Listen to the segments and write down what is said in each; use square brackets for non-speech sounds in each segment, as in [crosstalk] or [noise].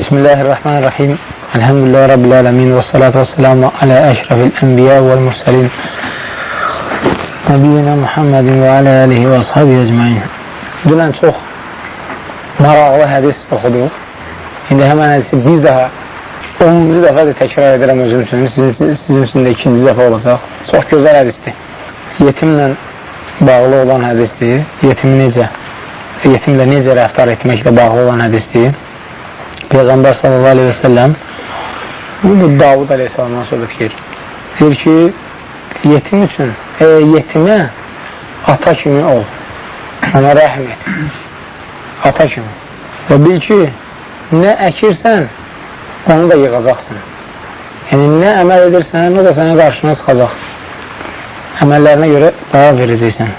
Bismillahirrahmanirrahim. Elhamdülillahi Rabbil alemin ve salatu ve selamu ala eşrafil enbiya vel mursalin. Nebiyyina Muhammedin və alə alihi və ashabi ecmain. Dünən çox maraqlı hədis oxuduq. İndi həmən hədisi bir daha 10-cu dəfə də təkrar edirəm özüm üçün. Sizin, sizin üçün də ikinci dəfə olacaq. Çox gözəl hədisdir. Yetimlə bağlı olan hədisdir. Yetimi necə, yetimlə necə rəftar etməklə bağlı olan hədisdir. Peyğəmbər sallallahu aleyhi və səlləm bu Davud aleyhissalamdan söhbət gedir. Deyir ki, yetim üçün e, yetimə ata kimi ol. Ona rəhm et. Ata kimi. Və bil ki, nə əkirsən, onu da yığacaqsın. Yəni, nə əməl edirsən, o da sənə qarşına çıxacaq. Əməllərinə görə cavab verəcəksən.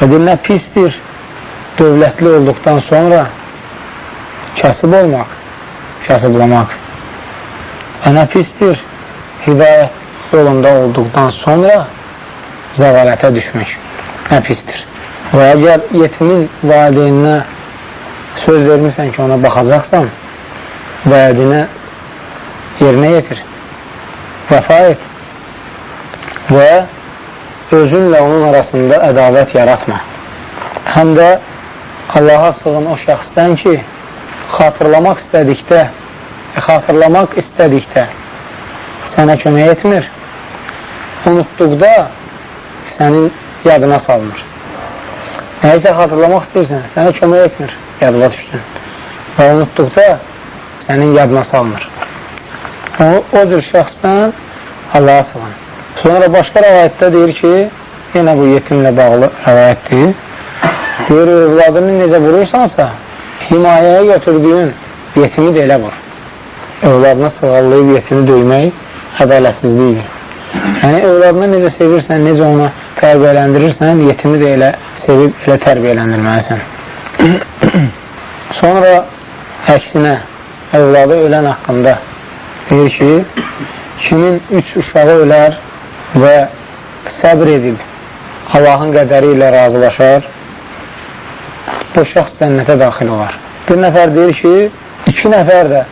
Və deyir, nə pisdir dövlətli olduqdan sonra kasıb olmaq, kasıblamaq. Və nə pisdir hidayət yolunda olduqdan sonra zəvalətə düşmək. Nə pisdir. Və əgər yetimin valideyninə söz vermirsən ki, ona baxacaqsan, vədinə yerinə yetir, vəfa et və özünlə onun arasında ədavət yaratma. Həm də Allaha sığın o şəxsdən ki, xatırlamaq istədikdə, xatırlamaq istədikdə sənə kömək etmir, unutduqda sənin yadına salmır. Nəyisə xatırlamaq istəyirsən, sənə kömək etmir, yadına düşsün. Və unutduqda sənin yadına salmır. O, o cür şəxsdən Allaha sığın. Sonra başqa rəvayətdə deyir ki, yenə bu yetimlə bağlı rəvayətdir. Deyir, övladını necə vurursansa, himayəyə götürdüyün yetimi də elə vur. Övladına sığallayıb yetimi döymək ədalətsizlikdir. Yəni, övladına necə sevirsən, necə ona tərbiyələndirirsən, yetimi də elə sevib, elə tərbiyələndirməlisən. [clears throat] Sonra əksinə, övladı ölən haqqında deyir ki, kimin üç uşağı ölər və səbr edib Allahın qədəri ilə razılaşar, bu şəxs cənnətə daxil olar. Bir nəfər deyir ki, iki nəfər də,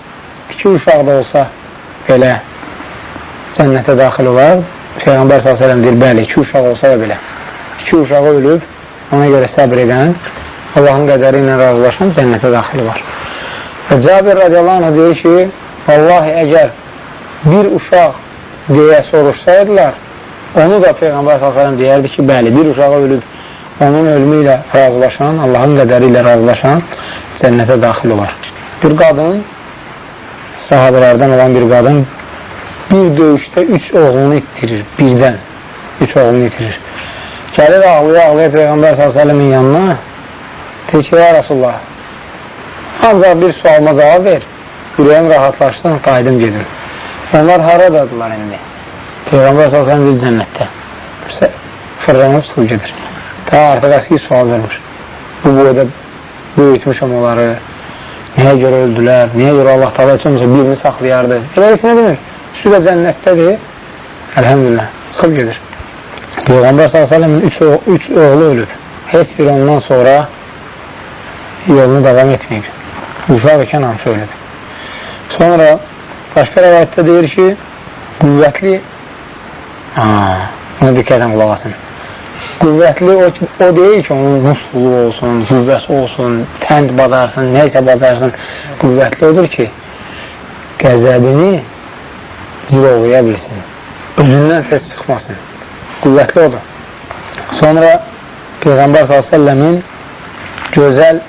iki uşaq da olsa belə cənnətə daxil olar. Peyğəmbər s.ə.v deyir, bəli, iki uşaq olsa da belə. İki uşağı ölüb, ona görə səbr edən, Allahın qədəri ilə razılaşan cənnətə daxil olar. Və Cabir radiyallahu anh deyir ki, Vallahi əgər bir uşaq deyə soruşsaydılar, onu da Peyğəmbər s.ə.v deyərdi ki, bəli, bir uşağı ölüb, onun ölümü ilə razılaşan, Allahın qədəri ilə razılaşan cənnətə daxil olar. Bir qadın, sahabələrdən olan bir qadın bir döyüşdə üç oğlunu itirir, birdən üç oğlunu itirir. Gəlir ağlaya ağlaya Peyğəmbər s.ə.v-in yanına, deyir ki, ya Rasulullah, ancaq bir sualma cavab ver, ürəyim rahatlaşsın, qaydım gedim. Onlar haradadılar indi? Peyğəmbər s.ə.v deyir cənnətdə. Fırlanıb su gedir. Ta artıq əski sual vermiş. Bu boyda böyütmüşəm onları. Niyə görə öldülər? Niyə görə Allah tabi heç olmasa birini saxlayardı? Elə heç nə demir. Su da cənnətdədir. Əlhəmdülillah. Çıxıb gedir. Peyğəmbər s.ə.v-in üç, üç oğlu ölüb. Heç bir ondan sonra yolunu davam etməyib. Uşaq ikən hamısı ölüb. Sonra başqa rəvayətdə deyir ki, qüvvətli buna diqqətən qulaq asın. Qüvvətli o, o deyil ki, onun musluğu olsun, qüvvəsi olsun, tənd badarsın, nəysə badarsın. Qüvvətli odur ki, qəzəbini cilovlaya bilsin. Özündən səs çıxmasın. Qüvvətli odur. Sonra Peyğəmbər s.ə.v-in gözəl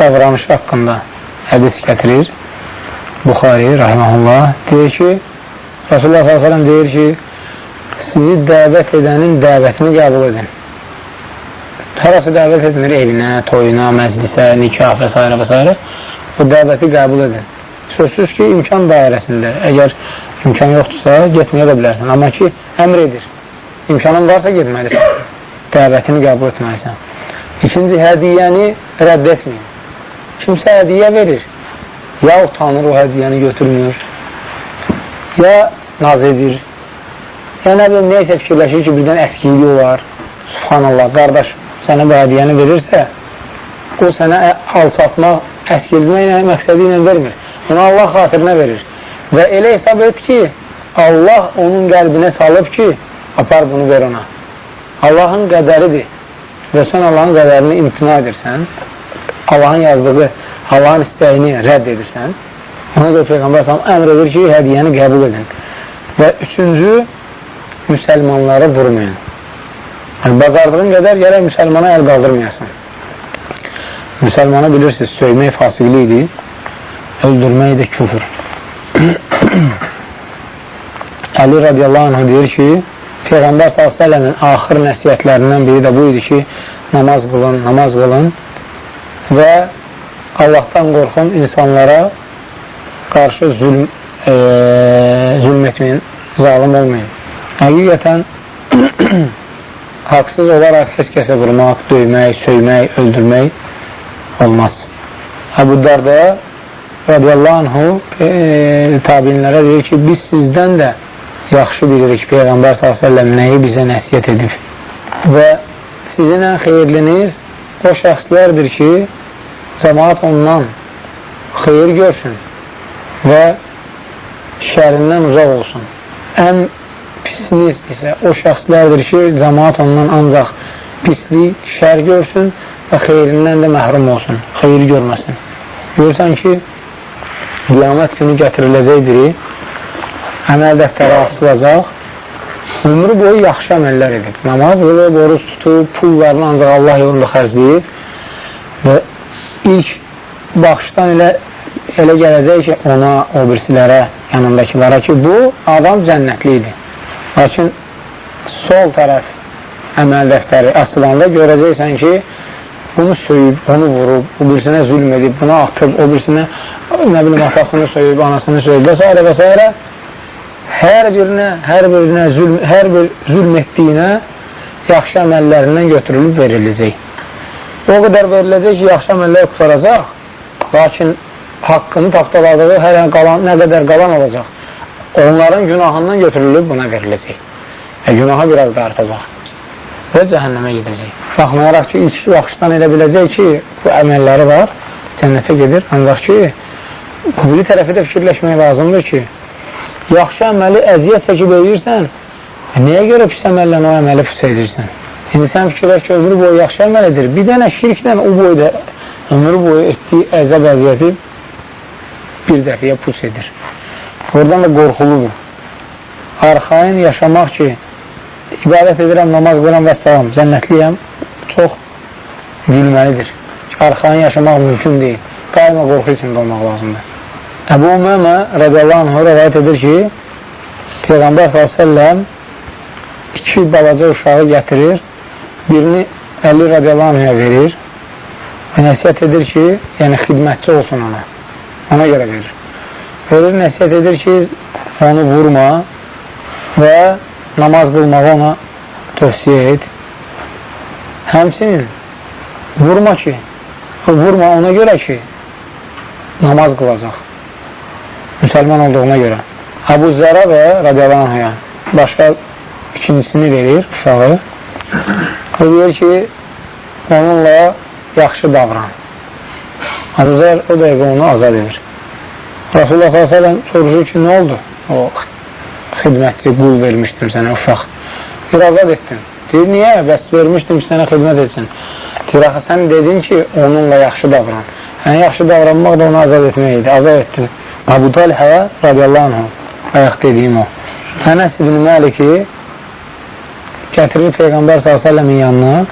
davranışı haqqında hədis gətirir. Buxari, rahiməhullah, deyir ki, Rasulullah s.ə.v deyir ki, sizi dəvət edənin dəvətini qəbul edin. Harası dəvət edilir evinə, toyuna, məclisə, nikah və s. və s. Bu dəvəti qəbul edin. Sözsüz ki, imkan dairəsində, əgər imkan yoxdursa, getməyə də bilərsən. Amma ki, əmr edir. İmkanın varsa getməlisən. Dəvətini qəbul etməlisən. İkinci, hədiyyəni rədd etməyin. Kimsə hədiyyə verir, ya utanır o hədiyyəni götürmür, ya naz edir, ya nə bilim, neysə fikirləşir ki, birdən əskiyliyi olar, subhanallah, qardaş sənə bu hədiyyəni verirsə, o sənə alçatmaq əskilmək məqsədi ilə vermir. Onu Allah xatirinə verir. Və elə hesab et ki, Allah onun qəlbinə salıb ki, apar bunu ver ona. Allahın qədəridir və sən Allahın qədərini imtina edirsən, Allahın yazdığı, Allahın istəyini rədd edirsən, ona görə Peyğəmbər səhəm əmr edir ki, hədiyyəni qəbul edin. Və üçüncü, müsəlmanları vurmayın. Yəni, bazardığın qədər gərək müsəlmana əl qaldırmayasın. Müsəlmanı bilirsiniz, söymək fasiqliyidir, öldürmək də küfür. [clears throat] Əli radiyallahu anh deyir ki, Peyğəmbər s.ə.v-in axır nəsiyyətlərindən biri də bu idi ki, namaz qılın, namaz qılın və Allahdan qorxun insanlara qarşı zülm, e, zülm etməyin, zalim olmayın. Həqiqətən [clears throat] haqsız olaraq heç kəsə vurmaq, döymək, söymək, öldürmək olmaz. Əbu Darda radiyallahu anhu e, tabinlərə deyir ki, biz sizdən də yaxşı bilirik Peyğəmbər s.ə.v nəyi bizə nəsiyyət edib. Və sizin ən xeyirliniz o şəxslərdir ki, cəmaat ondan xeyir görsün və şərindən uzaq olsun. Ən pisiniz isə o şəxslərdir ki, cəmaat ondan ancaq pislik, şər görsün və xeyrindən də məhrum olsun, xeyir görməsin. Görürsən ki, qiyamət günü gətiriləcək biri əməl dəftəri açılacaq, ömrü boyu yaxşı əməllər edib. Namaz qılıb, oruç tutub, pullarını ancaq Allah yolunda xərcləyib və ilk baxışdan elə, elə gələcək ki, ona, o birisilərə, yanındakilara ki, bu adam cənnətli idi. Lakin sol tərəf əməl dəftəri açılanda görəcəksən ki, bunu söyüb, onu vurub, o birisinə zülm edib, buna atıb, o birisinə nə bilim, atasını söyüb, anasını söyüb və s. və s hər birinə, hər birinə zülm, hər bir zülm etdiyinə yaxşı əməllərindən götürülüb veriləcək. O qədər veriləcək ki, yaxşı əməllər qutaracaq, lakin haqqını tapdaladığı hər qalan, nə qədər qalan olacaq, onların günahından götürülüb buna veriləcək. Və günahı biraz da artacaq və cəhənnəmə gedəcək. Baxmayaraq ki, ilk baxışdan elə biləcək ki, bu əməlləri var, cənnətə gedir, ancaq ki, qubli tərəfi də fikirləşmək lazımdır ki, yaxşı əməli əziyyət çəkib edirsən, nəyə görə pis əməllə o əməli pis edirsən? İndi sən fikirlər ki, ömrü boyu yaxşı əməl edir. Bir dənə şirklə o boyda ömrü boyu etdiyi əzəb əziyyəti bir dəfəyə pus edir. Oradan da qorxuludur. Arxain yaşamaq ki, ibadət edirəm, namaz qıram və salam, cənnətliyəm, çox gülməlidir. Arxain yaşamaq mümkün deyil. Daima qorxu içində olmaq lazımdır. Əbu Umamə radiyallahu anh rəvayət edir ki, Peyğəmbər s.ə.v iki balaca uşağı gətirir, birini Əli radiyallahu anh'a verir nəsiyyət edir ki, yəni xidmətçi olsun ona, ona görə verir. Verir, nəsiyyət edir ki, onu vurma və namaz qılmağı ona tövsiyə et. Həmsinin vurma ki, vurma ona görə ki, namaz qılacaq müsəlman olduğuna görə. Əbu Zəra və radiyallahu anhaya başqa ikincisini verir uşağı. O deyir ki, onunla yaxşı davran. Əbu Zər o dəqiqə onu azad edir. Rasulullah s.ə.v soruşur ki, nə oldu? O xidmətçi qul vermişdim sənə uşaq. Bir azad etdim. Deyir, niyə? Bəs vermişdim ki, sənə xidmət etsin. Deyir, axı sən dedin ki, onunla yaxşı davran. Yəni, yaxşı davranmaq da onu azad etmək idi. Azad etdim. Abu Talhə radiyallahu anh ayaq dediyim o. Ənəs ibn Maliki gətirir Peyğəmbər s.ə.v-in yanına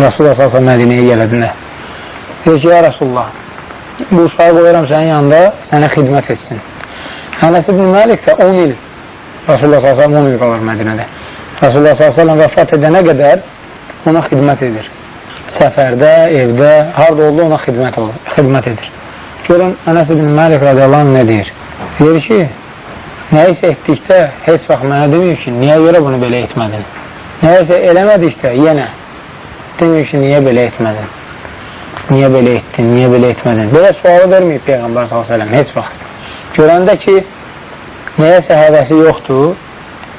Rasulullah s.ə.v Mədinəyə gələdilər. Deyir ki, ya Rasulullah bu uşağı qoyuram sənin yanında sənə xidmət etsin. Ənəs ibn Malik də 10 il Rasulullah s.ə.v 10 il qalır Mədinədə. Rasulullah s.ə.v vəfat edənə qədər ona xidmət edir. Səfərdə, evdə, harada oldu ona xidmət, olur, xidmət edir. Görün, Ənəs ibn Məlik radiyallahu anh nə deyir? Deyir ki, nəyisə etdikdə heç vaxt mənə demir ki, niyə görə bunu belə etmədin? Nəyisə eləmədikdə yenə demir ki, niyə belə etmədin? Niyə belə etdin, niyə belə etmədin? Belə sualı verməyib Peyğəmbər s.ə.v heç vaxt. Görəndə ki, nəyəsə həvəsi yoxdur,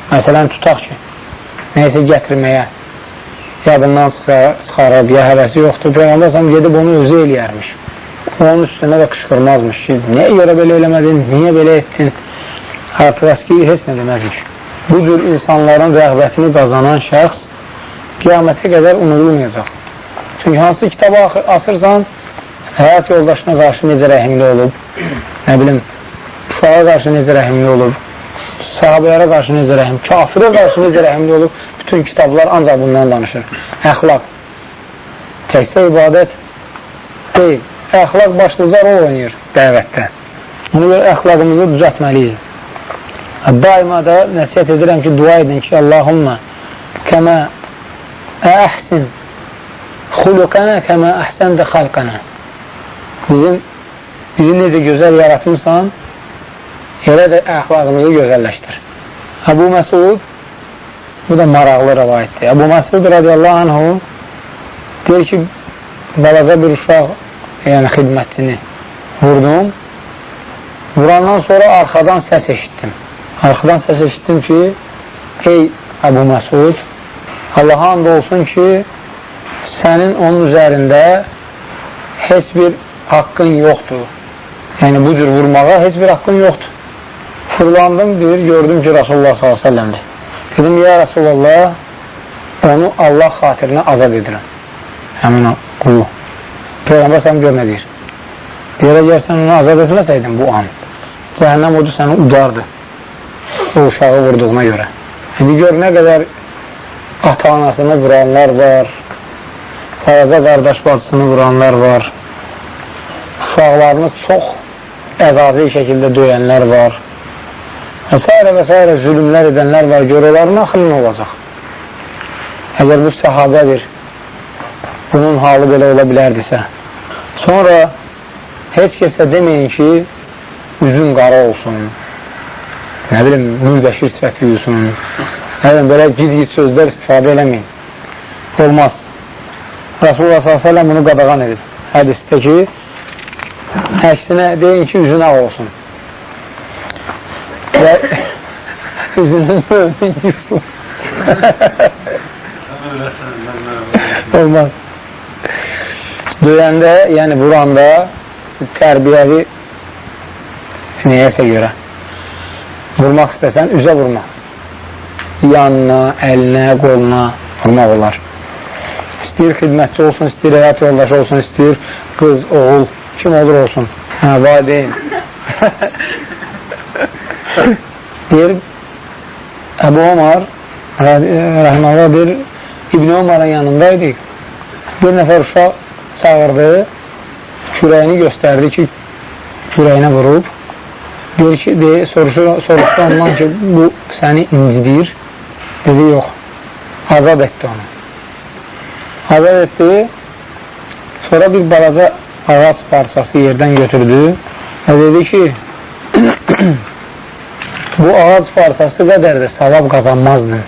məsələn, tutaq ki, nəyəsə gətirməyə yadından çıxarıb, ya həvəsi yoxdur, Peyğəmbər s.ə.v gedib onu özü eləyərmiş onun üstünə də qışqırmazmış ki, niyə görə belə eləmədin, niyə belə etdin? Artıq əski heç nə deməzmiş. Bu cür insanların rəğbətini qazanan şəxs qiyamətə qədər unudulmayacaq. Çünki hansı kitabı asırsan, həyat yoldaşına qarşı necə rəhimli olub, nə bilim, uşağa qarşı necə rəhimli olub, sahabələrə qarşı necə rəhim, kafirə qarşı necə rəhimli olub, bütün kitablar ancaq bundan danışır. Əxlaq. Təkcə ibadət deyil. Əxlaq başlıca rol oynayır dəvətdə. Ona görə əxlaqımızı düzətməliyik. Daima da nəsiyyət edirəm ki, dua edin ki, Allahumma kəmə əhsin xuluqənə kəmə əhsən də xalqənə bizim bizi necə gözəl yaratmışsan elə də əxlaqımızı gözəlləşdir. Əbu Məsud bu da maraqlı rəvayətdir. Əbu Məsud radiyallahu anhu deyir ki, balaca bir uşaq yəni xidmətçini vurdum. Vurandan sonra arxadan səs eşitdim. Arxadan səs eşitdim ki, ey Əbu Məsud, Allaha and olsun ki, sənin onun üzərində heç bir haqqın yoxdur. Yəni, bu cür vurmağa heç bir haqqın yoxdur. Fırlandım, deyir, gördüm ki, Rasulullah s.ə.vdir. Dedim, ya Rasulullah, onu Allah xatirinə azad edirəm. Həmin o qulu. Peyğəmbər səhəm gör nə deyir? Deyir, əgər sən onu azad etməsəydin bu an, cəhənnəm odu səni udardı o uşağı vurduğuna görə. İndi gör nə qədər ata-anasını vuranlar var, balaca qardaş bacısını vuranlar var, uşaqlarını çox əzazi şəkildə döyənlər var və s. və s. zülümlər edənlər var, gör onların axırı nə olacaq? Əgər bu səhabədir, bunun halı belə ola bilərdisə, sonra heç kəsə deməyin ki, üzüm qara olsun, nə bilim, mürdəşir sifəti yusun, nə bilim, belə giz-giz sözlər istifadə eləməyin. Olmaz. Rasulullah s.ə.v bunu qadağan edib. Hədisdə ki, əksinə deyin ki, üzün ağ olsun. Və [coughs] üzünün mömin yusun. [laughs] Olmaz. Döyəndə, yəni vuranda tərbiyəvi niyəsə görə vurmaq istəsən, üzə vurma. Yanına, əlinə, qoluna vurmaq olar. İstəyir xidmətçi olsun, istəyir həyat yoldaşı olsun, istəyir qız, oğul, kim olur olsun. Hə, valideyn. deyir, [laughs] Əbu Omar rəhməllah deyir, İbn Omarın yanındaydı. Bir nəfər uşaq çağırdı, kürəyini göstərdi ki, kürəyinə vurub. Deyir ki, deyir, soruşur, soruşdu ondan ki, bu səni incidir. Dedi, yox, azad etdi onu. Azad etdi, sonra bir balaca ağac parçası yerdən götürdü və dedi ki, [clears throat] bu ağac parçası qədər də savab qazanmazdı.